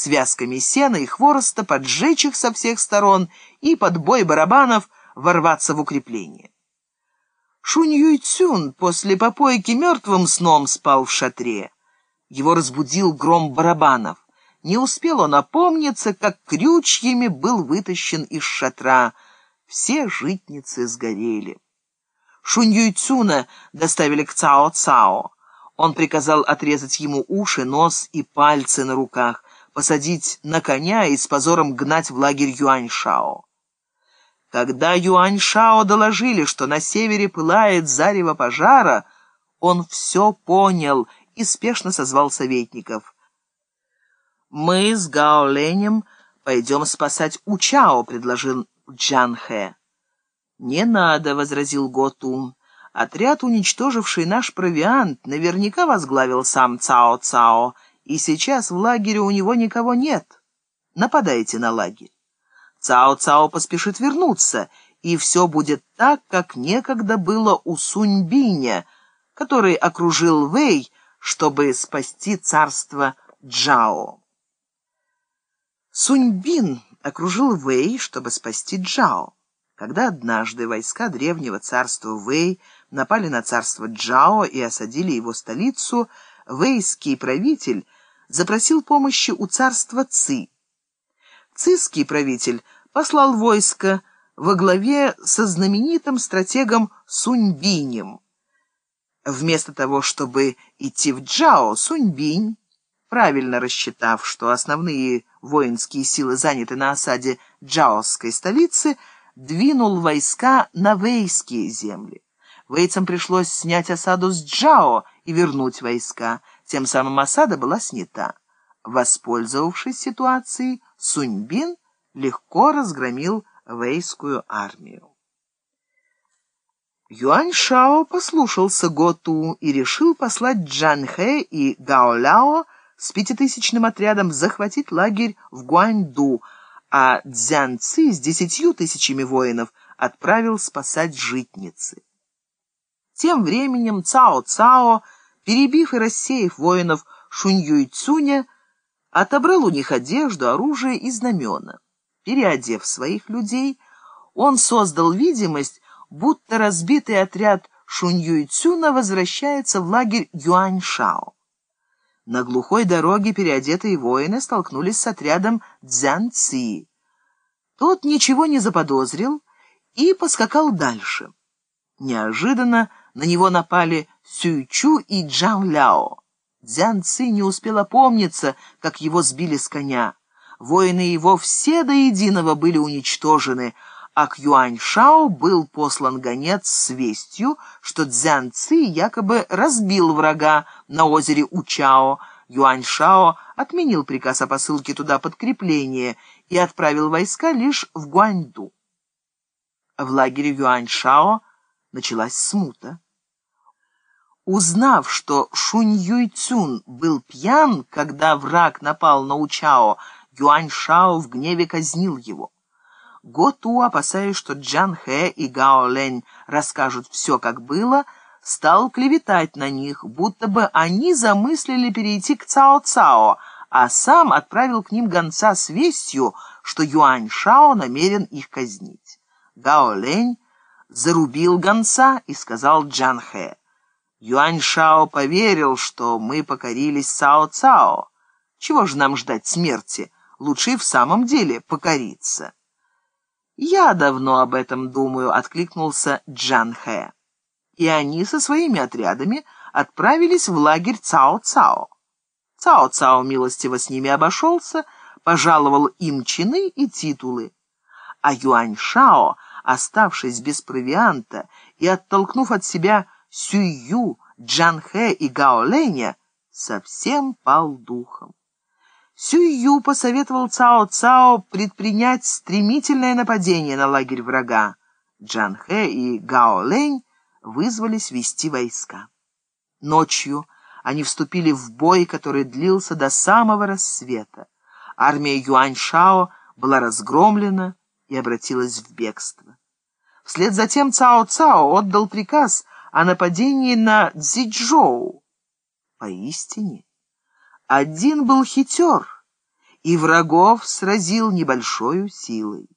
связками сена и хвороста, поджечь их со всех сторон и под бой барабанов ворваться в укрепление. Шунь Юйцюн после попойки мертвым сном спал в шатре. Его разбудил гром барабанов. Не успел он опомниться, как крючьями был вытащен из шатра. Все житницы сгорели. Шунь Юйцюна доставили к Цао-Цао. Он приказал отрезать ему уши, нос и пальцы на руках, посадить на коня и с позором гнать в лагерь Юаньшао. Когда Юаньшао доложили, что на севере пылает зарево пожара, он все понял и спешно созвал советников. «Мы с Гао Ленем пойдем спасать Учао», — предложил Джан. «Не надо», — возразил Готу. «Отряд, уничтоживший наш провиант, наверняка возглавил сам Цао-Цао, и сейчас в лагере у него никого нет. Нападайте на лагерь. Цао-Цао поспешит вернуться, и все будет так, как некогда было у Суньбиня, который окружил Вэй, чтобы спасти царство Джао. Суньбин окружил Вэй, чтобы спасти Джао. Когда однажды войска древнего царства Вэй напали на царство Джао и осадили его столицу, вэйский правитель запросил помощи у царства Ци. Цисский правитель послал войско во главе со знаменитым стратегом Суньбинем. Вместо того, чтобы идти в Джао, Суньбинь, правильно рассчитав, что основные воинские силы заняты на осаде джаосской столицы, двинул войска на вейские земли. Вейцам пришлось снять осаду с Джао и вернуть войска. Тем самым осада была снята. Воспользовавшись ситуацией, Суньбин легко разгромил вейскую армию. Юань Шао послушался Готу и решил послать Джан Хэ и Гао Ляо с пятитысячным отрядом захватить лагерь в Гуаньду, а Цзян Ци с десятью тысячами воинов отправил спасать житницы. Тем временем Цао Цао, перебив и рассеяв воинов Шунь Юй Цуня, отобрал у них одежду, оружие и знамена. Переодев своих людей, он создал видимость, будто разбитый отряд Шунь-Юйцюна возвращается в лагерь Юаньшао. На глухой дороге переодетые воины столкнулись с отрядом Цзян-Ци. Тот ничего не заподозрил и поскакал дальше. Неожиданно на него напали Сюйчу и Джан Ляо. Дзян Ци не успел опомниться, как его сбили с коня. Воины его все до единого были уничтожены, а к Юань Шао был послан гонец с вестью, что Цзян Ци якобы разбил врага на озере Учао. Юань Шао отменил приказ о посылке туда подкрепления и отправил войска лишь в Гуаньду. В лагере Юань Шао началась смута. Узнав, что Шунь Юйцюн был пьян, когда враг напал на Учао, Юань Шао в гневе казнил его. Готу, опасаясь, что Джан Хэ и Гао Лэнь расскажут все, как было, стал клеветать на них, будто бы они замыслили перейти к Цао-Цао, а сам отправил к ним гонца с вестью, что Юань Шао намерен их казнить. Гао Лэнь зарубил гонца и сказал Джан Хэ, Юань Шао поверил, что мы покорились Цао-Цао. Чего же нам ждать смерти? Лучше в самом деле покориться. «Я давно об этом думаю», — откликнулся Джан Хэ. И они со своими отрядами отправились в лагерь Цао-Цао. Цао-Цао милостиво с ними обошелся, пожаловал им чины и титулы. А Юань-Шао, оставшись без провианта и оттолкнув от себя Сюю, Джанхэ и Гао Леня, совсем пал духом. Сюю посоветовал Цао-Цао предпринять стремительное нападение на лагерь врага. Джанхэ и Гао Лень вызвались вести войска. Ночью они вступили в бой, который длился до самого рассвета. Армия Юань-Шао была разгромлена и обратилась в бегство. Вслед за тем Цао-Цао отдал приказ о нападении на Цзичжоу. Поистине, один был хитер и врагов сразил небольшою силой.